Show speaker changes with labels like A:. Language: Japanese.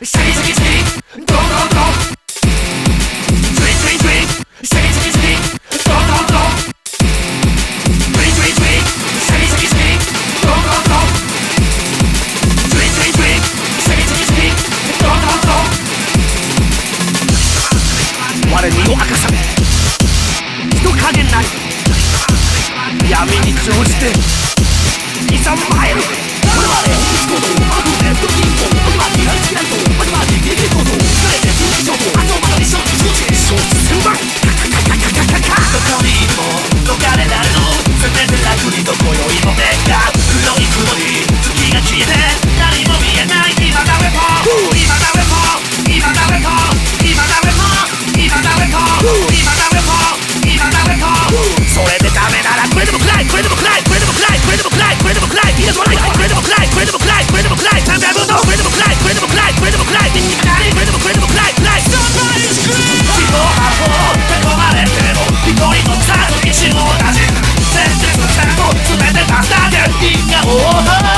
A: シャキシャキシャキドンドンドンスイスイスイシャキシャキシャキドンドンドンスイスイスイシャキシャキシャキドンドンドンスイスイスイシャキシャキシャキドンドンドン我身を明かされ。人影なり。闇に乗じて。我们